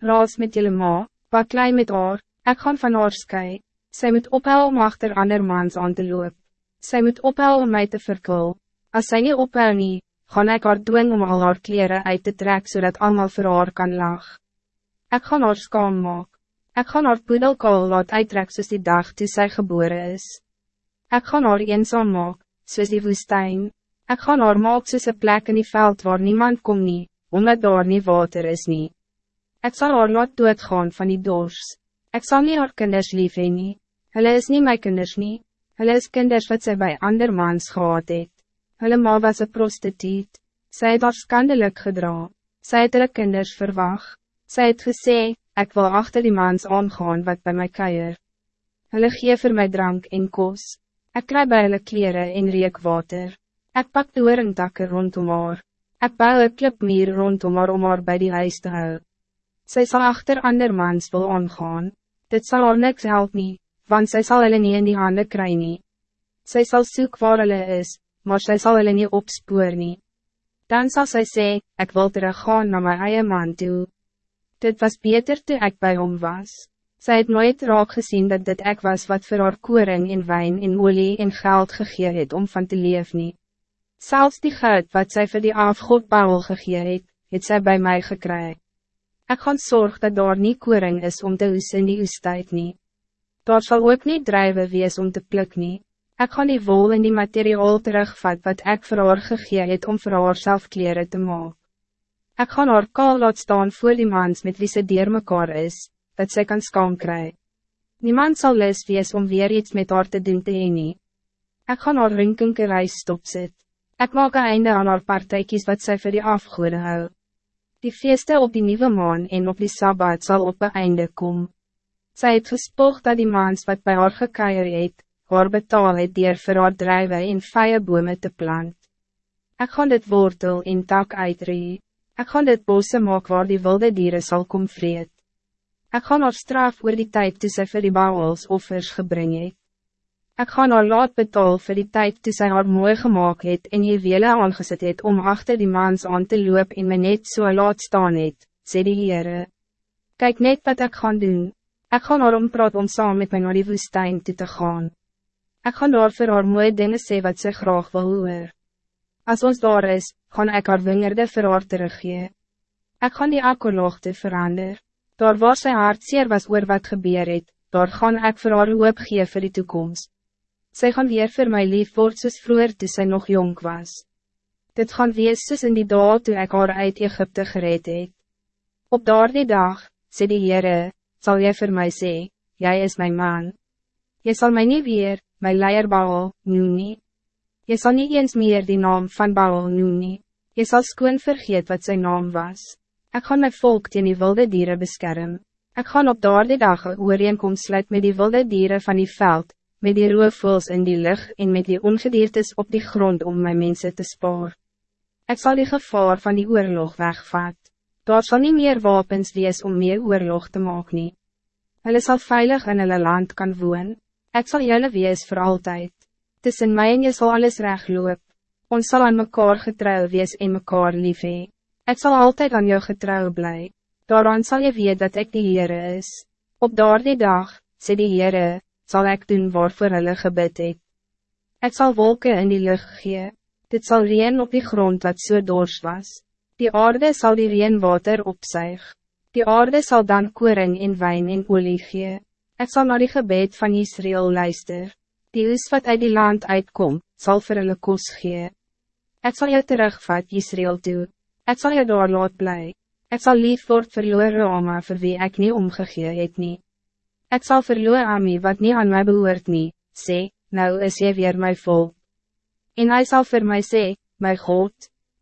raas met jullie ma, wat klein met haar, ik gaan van haar sky, sy moet ophou om achter ander mans aan te loop, sy moet ophou om mij te verkul, als sy nie ophou nie, gaan ik haar dwing om al haar kleren uit te trekken zodat allemaal voor haar kan lag. Ik gaan haar skaam maak, ik gaan haar poedelkool laat uittrek soos die dag toe sy geboren is. Ik gaan haar eenzaam maak, soos die woestijn, ik gaan haar maak soos plek in die veld waar niemand kom nie, omdat daar nie water is nie. Ik zal haar laat doodgaan van die dors, ik zal niet haar kinders lief heen nie, hulle is niet mijn kinders nie, hulle is kinders wat sy bij ander mans gehad het. Hulle ma was een prostituut, sy het haar skandelijk gedra, sy het hulle kinders verwag, sy het gesê, ik wil achter die mans aangaan wat bij my kuier. Hulle gee vir my drank en kos, ek kry by hulle kleren en reekwater, ek pak doorentakke rondom haar, ek bou een klipmeer rondom haar om haar by die huis te hou. Sy sal achter ander mans wil aangaan, dit zal haar niks help nie, want sy sal hulle nie in die handen kry nie. Sy sal soek waar hulle is, maar zij zal hulle nie opspoor nie. Dan zal zij sê, ik wil teruggaan naar mijn eie man toe. Dit was beter toe ik bij hom was. Zij het nooit raak gezien dat dit ik was wat voor haar koring in wijn in olie en geld gegee het om van te leef nie. Zelfs die geld wat zij voor die afgod Paul gegee het, het sy bij mij gekry. Ik gaan zorg dat daar niet koring is om te oes in die oestijd nie. Daar zal ook niet drijven wees om te pluk nie. Ik ga die wol in die materiaal terugvat wat ik voor haar gegee het om voor haar self kleren te maken. Ik ga haar kaal laat staan voor die mans met wie ze dier mekaar is, dat zij kan skaam kry. Niemand zal les wees om weer iets met haar te doen te nie. Ek gaan haar rinkinke reis stopzet. Ik maak een einde aan haar partijkies wat zij voor die afgoede hou. Die feeste op die nieuwe maan en op die Sabbat zal op een einde komen. Zij het gespoog dat die mans wat bij haar gekeier het, haar betaal het dier vir haar drijven en vije bome te plant. Ik gaan dit wortel en tak uitree, ik gaan dit bose maak waar die wilde dieren zal kom vreet. Ik gaan haar straf oor die tijd toe sy vir die bouwels offers gebring het. Ek gaan haar laat betaal vir die tijd toe sy haar mooi gemaakt het en jy wele aangezet het om achter die mans aan te loop en my net so laat staan het, sê die Heere. Kijk net wat ik gaan doen, ik gaan haar ompraat om saam met my naar die woestijn toe te gaan. Ik ga daar voor haar mooie dingen sê wat ze graag wil hoor. Als ons daar is, gaan ik haar wingerde vir haar teruggee. Ek gaan die akkerloogte verander. Daar waar sy hart zeer was oor wat gebeur het, daar gaan ik vir haar hoop gee vir die toekomst. Sy gaan weer vir my lief word soos vroeger toe sy nog jong was. Dit gaan wees soos in die dag toe ek haar uit Egypte gereed het. Op daar die dag, sê die Heere, sal jy vir my sê, jy is mijn man. Je zal mij niet weer, my leier Baal, noem nie. Jy sal nie eens meer die naam van Baal noem nie. Jy sal skoon vergeet wat zijn naam was. Ik gaan my volk teen die wilde dieren beschermen. Ik gaan op daardie dag een ooreenkomst sluit met die wilde dieren van die veld, met die roofvoels in die lucht en met die ongediertes op die grond om mijn mensen te sparen. Ik zal die gevaar van die oorlog wegvat. Daar zal niet meer wapens wees om meer oorlog te maken. Hulle sal veilig in hulle land kan woon. Ik zal jullie wees voor altijd. Tussen mij en je zal alles recht loop. Ons zal aan mekaar getrouw wees en mekaar lief hee. Ik zal altijd aan jou getrouw blij. Daaraan zal je weten dat ik de Heere is. Op daardie dag, sê die Heere, zal ik doen waarvoor hulle gebid het. Ik zal wolken in die lucht gee. Dit zal reen op die grond wat so dors was. Die aarde zal die reenwater opzuig. Die aarde zal dan koring in wijn en olie gee. Ik zal naar die gebed van Israël luister. Die is wat uit die land uitkom, zal vir hulle kos gee. Ek sal jou terugvat Israël toe. Ek sal jou daar laat bly. Ek sal lief word verloor Roma vir wie ek nie omgegee het nie. Ek sal verloor Ami wat niet aan mij behoort nie, sê, nou is jy weer my volk. En hij zal voor mij sê, my God,